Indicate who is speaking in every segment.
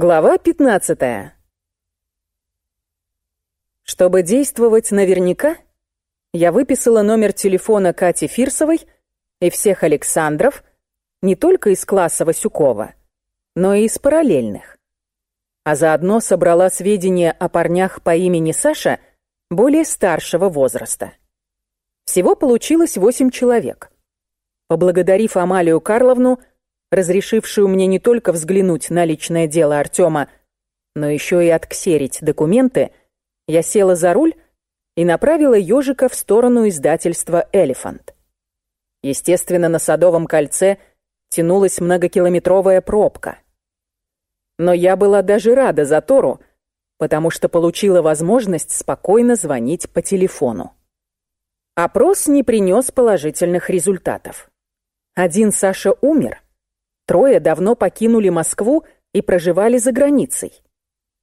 Speaker 1: Глава 15. Чтобы действовать наверняка, я выписала номер телефона Кати Фирсовой и всех Александров не только из класса Васюкова, но и из параллельных. А заодно собрала сведения о парнях по имени Саша более старшего возраста. Всего получилось восемь человек. Поблагодарив Амалию Карловну, разрешившую мне не только взглянуть на личное дело Артема, но еще и отксерить документы, я села за руль и направила ежика в сторону издательства «Элефант». Естественно, на Садовом кольце тянулась многокилометровая пробка. Но я была даже рада затору, потому что получила возможность спокойно звонить по телефону. Опрос не принес положительных результатов. Один Саша умер — Трое давно покинули Москву и проживали за границей.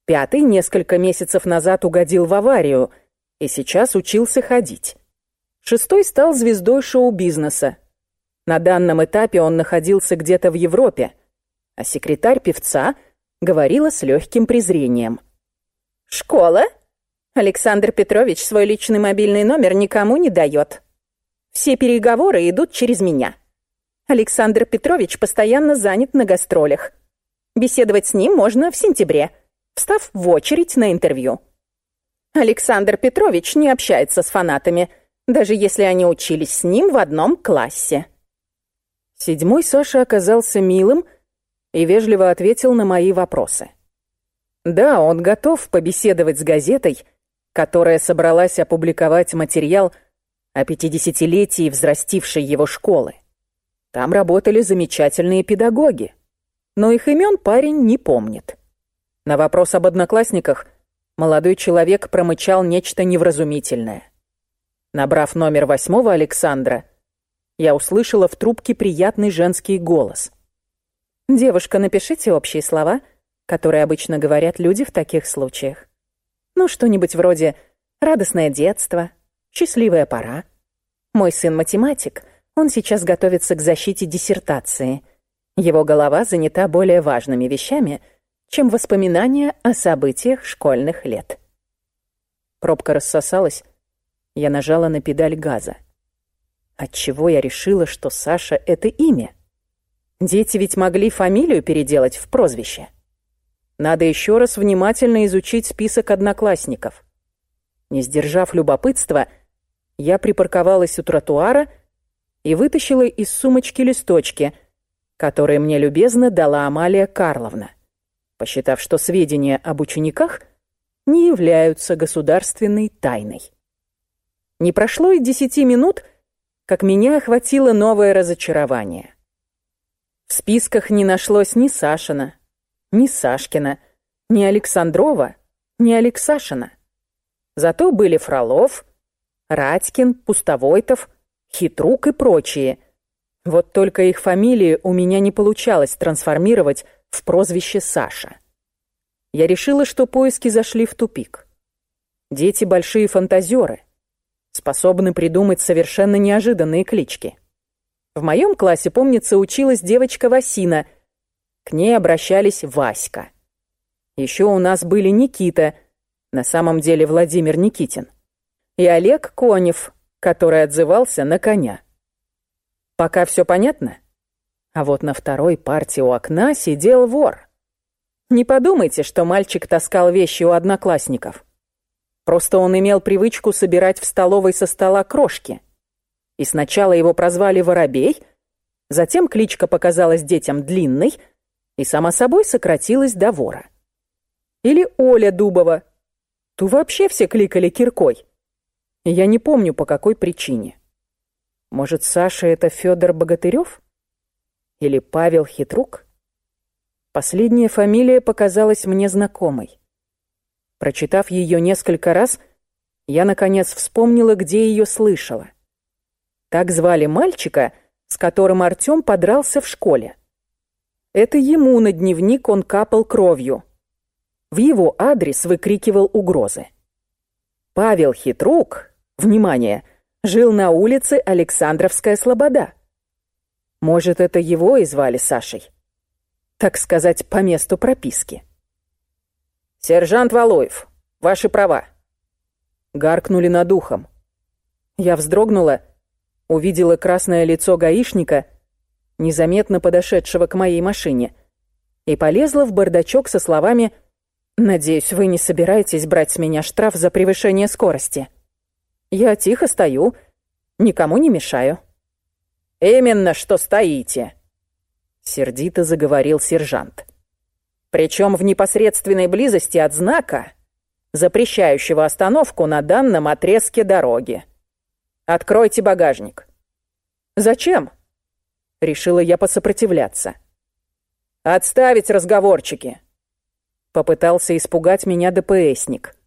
Speaker 1: Пятый несколько месяцев назад угодил в аварию и сейчас учился ходить. Шестой стал звездой шоу-бизнеса. На данном этапе он находился где-то в Европе, а секретарь певца говорила с легким презрением.
Speaker 2: «Школа? Александр Петрович свой личный мобильный номер никому не дает. Все переговоры идут через меня». Александр Петрович постоянно занят на гастролях. Беседовать с ним можно в сентябре, встав в очередь на интервью. Александр Петрович не общается с фанатами, даже если они учились с ним в одном классе.
Speaker 1: Седьмой Саша оказался милым и вежливо ответил на мои вопросы. Да, он готов побеседовать с газетой, которая собралась опубликовать материал о пятидесятилетии взрастившей его школы. Там работали замечательные педагоги. Но их имен парень не помнит. На вопрос об одноклассниках молодой человек промычал нечто невразумительное. Набрав номер восьмого Александра, я услышала в трубке приятный женский голос.
Speaker 2: «Девушка, напишите общие слова, которые обычно говорят люди в таких случаях. Ну, что-нибудь вроде «радостное детство», «счастливая пора». Мой сын математик — он сейчас готовится к защите диссертации. Его голова занята более важными вещами, чем воспоминания о событиях школьных лет.
Speaker 1: Пробка рассосалась. Я нажала на педаль газа. Отчего я решила, что Саша — это имя? Дети ведь могли фамилию переделать в прозвище. Надо еще раз внимательно изучить список одноклассников. Не сдержав любопытства, я припарковалась у тротуара — и вытащила из сумочки листочки, которые мне любезно дала Амалия Карловна, посчитав, что сведения об учениках не являются государственной тайной. Не прошло и десяти минут, как меня охватило новое разочарование. В списках не нашлось ни Сашина, ни Сашкина, ни Александрова, ни Алексашина. Зато были Фролов, Радькин, Пустовойтов, Хитрук и прочие. Вот только их фамилии у меня не получалось трансформировать в прозвище Саша. Я решила, что поиски зашли в тупик. Дети большие фантазеры, способны придумать совершенно неожиданные клички. В моем классе, помнится, училась девочка Васина. К ней обращались Васька. Еще у нас были Никита, на самом деле Владимир Никитин, и Олег Конев, который отзывался на коня. Пока все понятно? А вот на второй партии у окна сидел вор. Не подумайте, что мальчик таскал вещи у одноклассников. Просто он имел привычку собирать в столовой со стола крошки. И сначала его прозвали Воробей, затем кличка показалась детям длинной и, само собой, сократилась до вора. Или Оля Дубова. Ту вообще все кликали киркой. Я не помню, по какой причине. Может, Саша — это Федор Богатырев? Или Павел Хитрук? Последняя фамилия показалась мне знакомой. Прочитав ее несколько раз, я, наконец, вспомнила, где ее слышала. Так звали мальчика, с которым Артем подрался в школе. Это ему на дневник он капал кровью. В его адрес выкрикивал угрозы. Павел Хитрук Внимание! Жил на улице Александровская Слобода. Может, это его и звали Сашей? Так сказать, по месту прописки. «Сержант Валуев, ваши права!» Гаркнули над ухом. Я вздрогнула, увидела красное лицо гаишника, незаметно подошедшего к моей машине, и полезла в бардачок со словами «Надеюсь, вы не собираетесь брать с меня штраф за превышение скорости. Я тихо стою, никому не мешаю». «Именно что стоите!» Сердито заговорил сержант причем в непосредственной близости от знака, запрещающего остановку на данном отрезке дороги. Откройте багажник. Зачем? Решила я посопротивляться. Отставить разговорчики. Попытался испугать меня ДПСник.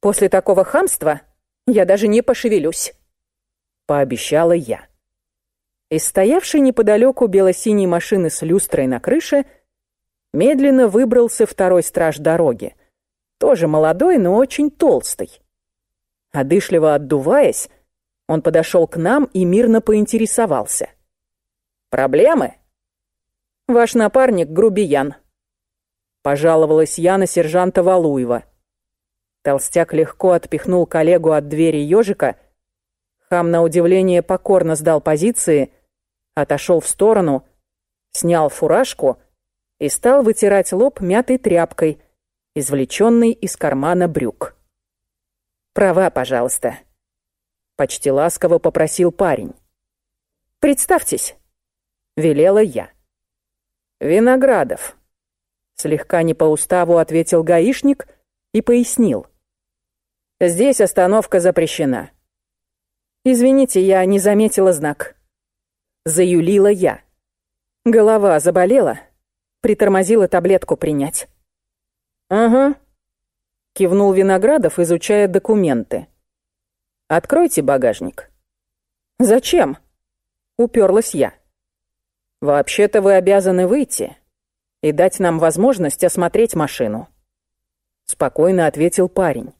Speaker 1: После такого хамства я даже не пошевелюсь. Пообещала я. Из стоявшей неподалеку бело-синей машины с люстрой на крыше – медленно выбрался второй страж дороги. Тоже молодой, но очень толстый. Одышливо отдуваясь, он подошел к нам и мирно поинтересовался. «Проблемы?» «Ваш напарник грубиян», — пожаловалась я на сержанта Валуева. Толстяк легко отпихнул коллегу от двери ежика, хам на удивление покорно сдал позиции, отошел в сторону, снял фуражку — и стал вытирать лоб мятой тряпкой, извлеченной из кармана брюк. «Права, пожалуйста», — почти ласково попросил парень. «Представьтесь», — велела я. «Виноградов», — слегка не по уставу ответил гаишник и пояснил. «Здесь остановка запрещена». «Извините, я не заметила знак». Заюлила я. Голова заболела, Притормозила таблетку принять. «Ага», — кивнул Виноградов, изучая документы. «Откройте багажник». «Зачем?» — уперлась я. «Вообще-то вы обязаны выйти и дать нам возможность осмотреть машину», — спокойно ответил парень.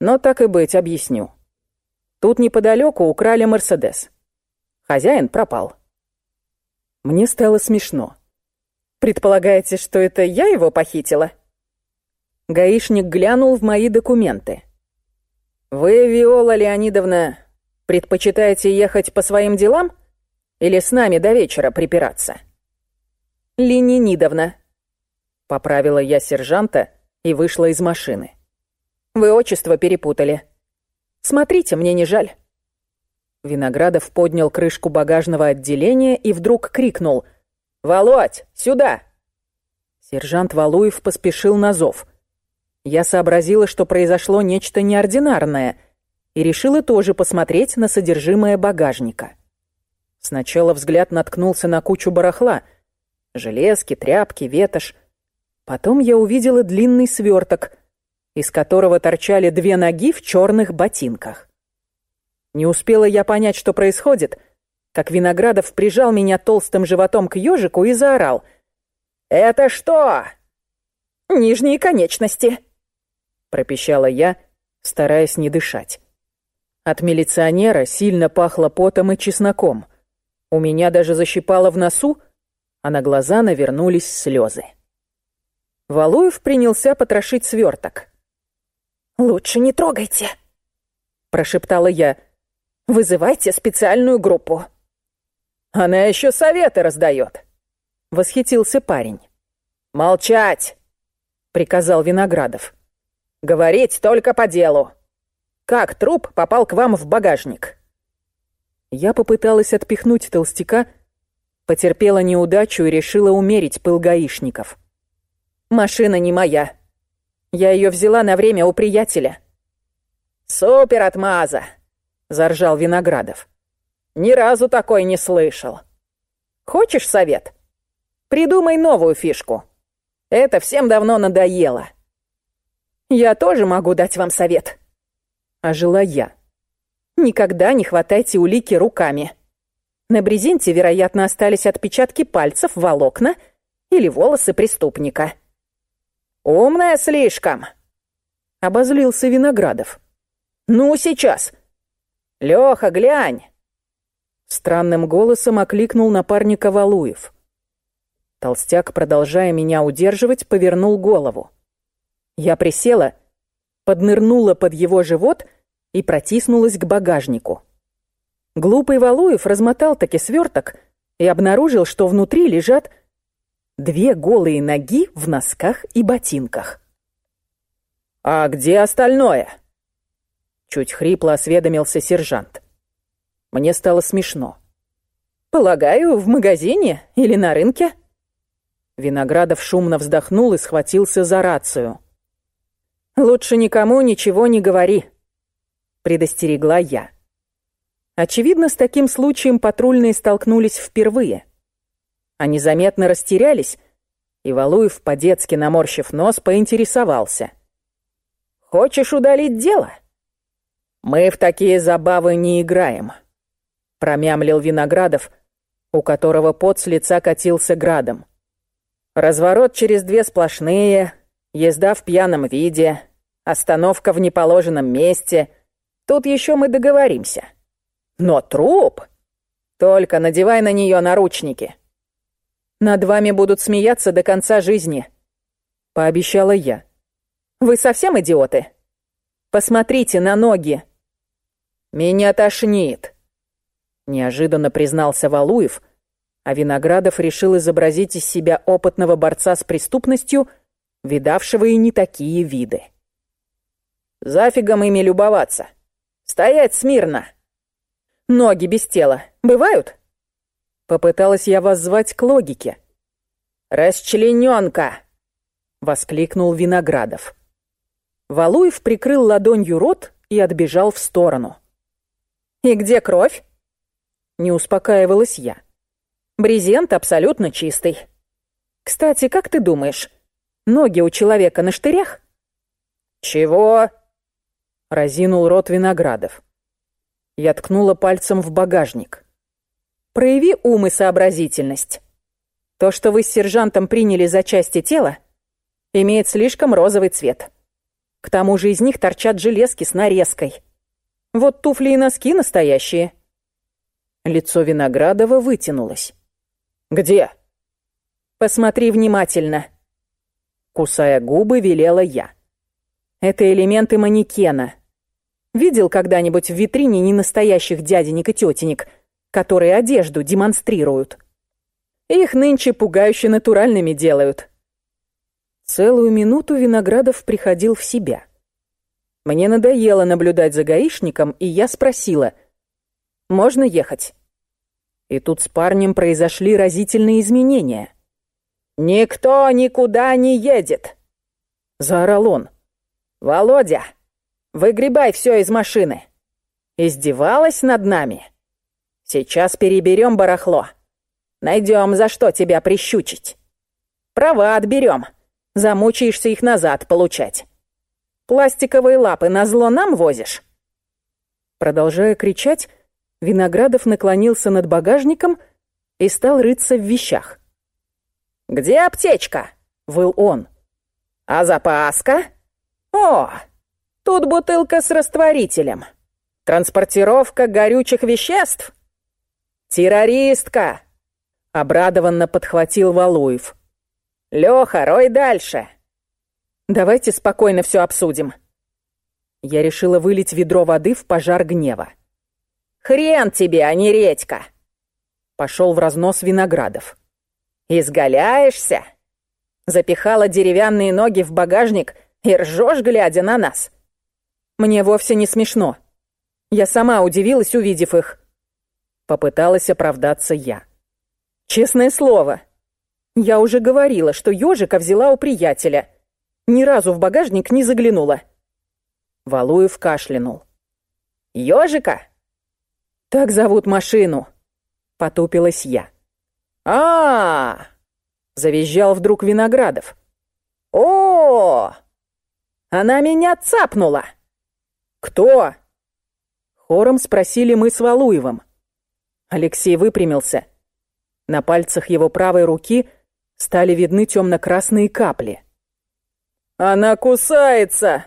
Speaker 1: «Но так и быть, объясню. Тут неподалеку украли Мерседес. Хозяин пропал». Мне стало смешно. Предполагаете, что это я его похитила? Гаишник глянул в мои документы. Вы, Виола Леонидовна, предпочитаете ехать по своим делам или с нами до вечера припираться? Ленинидовна, поправила я сержанта и вышла из машины. Вы отчество перепутали. Смотрите, мне не жаль. Виноградов поднял крышку багажного отделения и вдруг крикнул — «Володь, сюда!» Сержант Валуев поспешил на зов. Я сообразила, что произошло нечто неординарное, и решила тоже посмотреть на содержимое багажника. Сначала взгляд наткнулся на кучу барахла. Железки, тряпки, ветошь. Потом я увидела длинный сверток, из которого торчали две ноги в черных ботинках. Не успела я понять, что происходит — как Виноградов прижал меня толстым животом к ежику и заорал. «Это что?» «Нижние конечности», — пропищала я, стараясь не дышать. От милиционера сильно пахло потом и чесноком. У меня даже защипало в носу, а на глаза навернулись слезы. Валуев принялся потрошить сверток. «Лучше не трогайте», — прошептала я. «Вызывайте специальную группу». Она еще советы раздает. Восхитился парень. Молчать, приказал Виноградов. Говорить только по делу. Как труп попал к вам в багажник? Я попыталась отпихнуть толстяка, потерпела неудачу и решила умерить пыл гаишников. Машина не моя. Я ее взяла на время у приятеля. Супер отмаза, заржал Виноградов. Ни разу такой не слышал. Хочешь совет? Придумай новую фишку. Это всем давно надоело. Я тоже могу дать вам совет. Ожила я. Никогда не хватайте улики руками. На брезенте, вероятно, остались отпечатки пальцев, волокна или волосы преступника. «Умная слишком!» — обозлился Виноградов. «Ну, сейчас! Лёха, глянь! Странным голосом окликнул напарника Валуев. Толстяк, продолжая меня удерживать, повернул голову. Я присела, поднырнула под его живот и протиснулась к багажнику. Глупый Валуев размотал таки сверток и обнаружил, что внутри лежат две голые ноги в носках и ботинках. «А где остальное?» Чуть хрипло осведомился сержант. Мне стало смешно. «Полагаю, в магазине или на рынке?» Виноградов шумно вздохнул и схватился за рацию. «Лучше никому ничего не говори», — предостерегла я. Очевидно, с таким случаем патрульные столкнулись впервые. Они заметно растерялись, и Валуев, по-детски наморщив нос, поинтересовался. «Хочешь удалить дело?» «Мы в такие забавы не играем», — промямлил Виноградов, у которого пот с лица катился градом. «Разворот через две сплошные, езда в пьяном виде, остановка в неположенном месте. Тут еще мы договоримся. Но труп? Только надевай на нее наручники». «Над вами будут смеяться до конца жизни», — пообещала я. «Вы совсем идиоты? Посмотрите на ноги!» «Меня тошнит», — неожиданно признался Валуев, а Виноградов решил изобразить из себя опытного борца с преступностью, видавшего и не такие виды. «Зафигом ими любоваться. Стоять смирно!» «Ноги без тела бывают?» Попыталась я воззвать к логике. «Расчлененка!» — воскликнул Виноградов. Валуев прикрыл ладонью рот и отбежал в сторону. «И где кровь?» Не успокаивалась я. «Брезент абсолютно чистый. Кстати, как ты думаешь, ноги у человека на штырях?» «Чего?» Разинул рот Виноградов. Я ткнула пальцем в багажник. «Прояви ум и сообразительность. То, что вы с сержантом приняли за части тела, имеет слишком розовый цвет. К тому же из них торчат железки с нарезкой. Вот туфли и носки настоящие». Лицо Виноградова вытянулось. «Где?» «Посмотри внимательно». Кусая губы, велела я. «Это элементы манекена. Видел когда-нибудь в витрине ненастоящих дяденек и тетенек, которые одежду демонстрируют? Их нынче пугающе натуральными делают». Целую минуту Виноградов приходил в себя. Мне надоело наблюдать за гаишником, и я спросила, «Можно ехать?» И тут с парнем произошли разительные изменения. «Никто никуда не едет!» Заорал он. «Володя, выгребай все из машины!» Издевалась над нами. «Сейчас переберем барахло. Найдем, за что тебя прищучить. Права отберем. Замучаешься их назад получать». Пластиковые лапы на зло нам возишь?» Продолжая кричать, Виноградов наклонился над багажником и стал рыться в вещах. «Где аптечка?» — выл он. «А запаска?» «О, тут бутылка с растворителем. Транспортировка горючих веществ?» «Террористка!» — обрадованно подхватил Валуев. «Лёха, рой дальше!» Давайте спокойно все обсудим. Я решила вылить ведро воды в пожар гнева. Хрен тебе, а не редька. Пошел в разнос виноградов. Изгаляешься? Запихала деревянные ноги в багажник и ржешь, глядя на нас. Мне вовсе не смешно. Я сама удивилась, увидев их. Попыталась оправдаться я. Честное слово, я уже говорила, что ежика взяла у приятеля — ни разу в багажник не заглянула. Валуев кашлянул. «Ёжика?» «Так зовут машину», — потупилась я. а, -а, -а завизжал вдруг Виноградов. о, Она меня цапнула!» «Кто?» Хором спросили мы с Валуевым. Алексей выпрямился. На пальцах его правой руки стали видны темно-красные капли. «Она кусается!»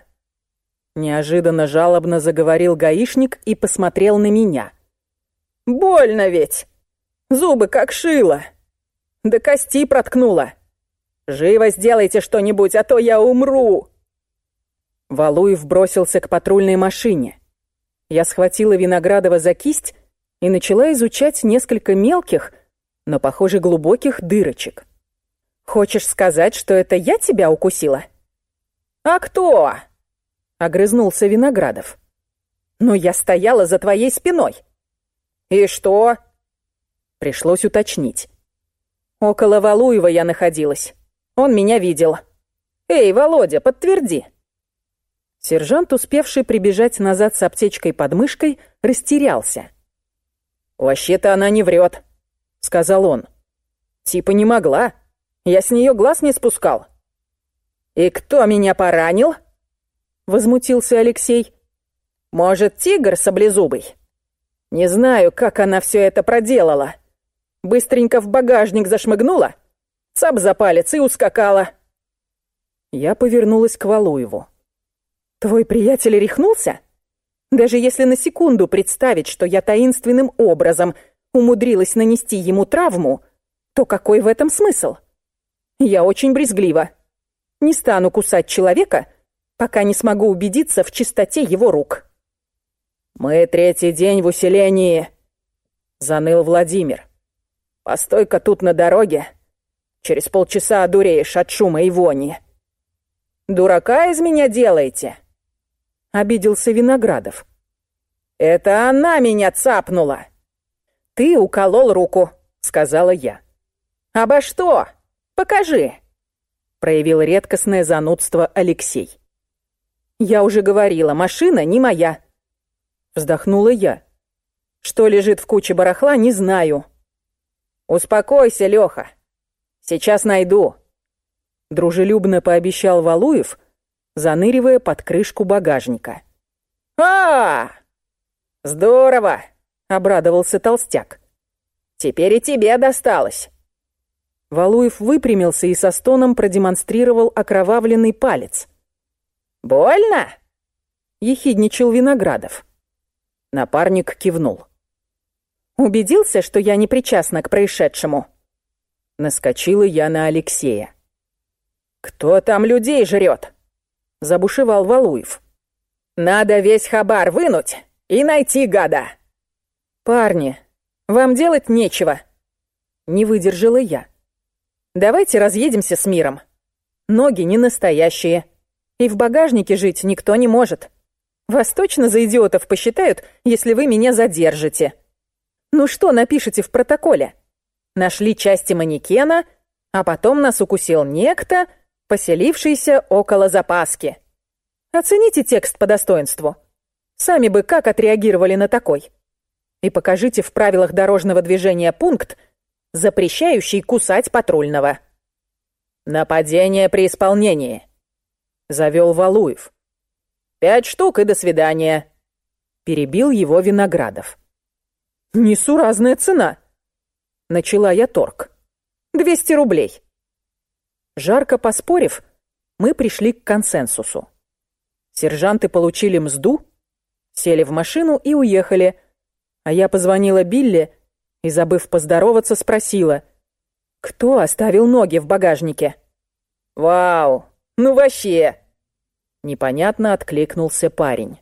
Speaker 1: Неожиданно жалобно заговорил гаишник и посмотрел на меня. «Больно ведь! Зубы как шило! До кости проткнула! Живо сделайте что-нибудь, а то я умру!» Валуев бросился к патрульной машине. Я схватила Виноградова за кисть и начала изучать несколько мелких, но, похоже, глубоких дырочек.
Speaker 2: «Хочешь сказать, что это я тебя укусила?» «А кто?» — огрызнулся Виноградов. «Но я стояла за твоей спиной». «И что?» Пришлось уточнить. «Около Валуева я находилась. Он меня видел. Эй, Володя, подтверди».
Speaker 1: Сержант, успевший прибежать назад с аптечкой под мышкой, растерялся.
Speaker 3: «Вообще-то она не врет», — сказал он. «Типа не могла. Я с нее глаз не спускал».
Speaker 2: «И кто меня поранил?» — возмутился Алексей. «Может, тигр саблезубый?» «Не знаю, как она все это проделала. Быстренько в багажник зашмыгнула, цап за палец и ускакала».
Speaker 1: Я повернулась к Валуеву.
Speaker 2: «Твой приятель рехнулся? Даже если на секунду представить, что я таинственным образом умудрилась нанести ему травму, то какой в этом смысл? Я очень брезглива. Не стану кусать человека, пока не смогу убедиться в чистоте его рук».
Speaker 3: «Мы третий день в усилении», — заныл Владимир. «Постой-ка тут на дороге. Через полчаса одуреешь от шума и вони».
Speaker 2: «Дурака из меня делаете?» — обиделся Виноградов. «Это она меня цапнула!» «Ты уколол руку», — сказала я. «Обо что? Покажи!» — проявил редкостное занудство Алексей. «Я уже говорила, машина не моя», — вздохнула я. «Что лежит в куче барахла, не знаю».
Speaker 3: «Успокойся, Леха. Сейчас найду», — дружелюбно пообещал Валуев, заныривая под крышку багажника.
Speaker 2: а, Здорово!» — обрадовался толстяк. «Теперь и тебе досталось!»
Speaker 1: Валуев выпрямился и со стоном продемонстрировал окровавленный палец.
Speaker 2: «Больно?»
Speaker 1: — ехидничал Виноградов. Напарник кивнул.
Speaker 2: «Убедился, что я не причастна к происшедшему?»
Speaker 1: Наскочила я на Алексея.
Speaker 2: «Кто там людей жрет?» — забушевал Валуев. «Надо весь хабар вынуть и найти гада!» «Парни, вам делать нечего!» Не выдержала я. «Давайте разъедемся с миром. Ноги не настоящие, и в багажнике жить никто не может. Вас точно за идиотов посчитают, если вы меня задержите. Ну что напишите в протоколе? Нашли части манекена, а потом нас укусил некто, поселившийся около запаски. Оцените текст по достоинству. Сами бы как отреагировали на такой? И покажите в правилах дорожного движения пункт, запрещающий кусать патрульного. «Нападение при исполнении», — завел Валуев. «Пять штук и до свидания», — перебил его Виноградов. «Несуразная цена», — начала я торг. «Двести рублей». Жарко поспорив, мы пришли к консенсусу. Сержанты получили мзду, сели в машину и уехали, а я позвонила Билли и, забыв поздороваться, спросила, кто оставил ноги в багажнике. «Вау, ну вообще!» Непонятно откликнулся парень.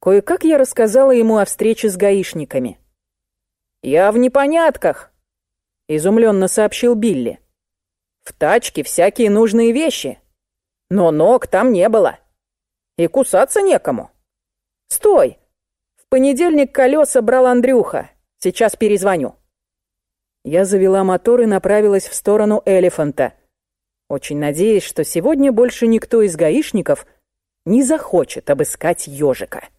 Speaker 2: Кое-как я рассказала ему о встрече с гаишниками. «Я в непонятках», — изумленно сообщил Билли. В тачке всякие нужные вещи. Но ног там не было. И кусаться некому. Стой! В понедельник колеса брал Андрюха. Сейчас перезвоню. Я завела мотор и направилась в сторону Элефанта. Очень надеясь, что сегодня больше никто из гаишников не захочет обыскать ежика.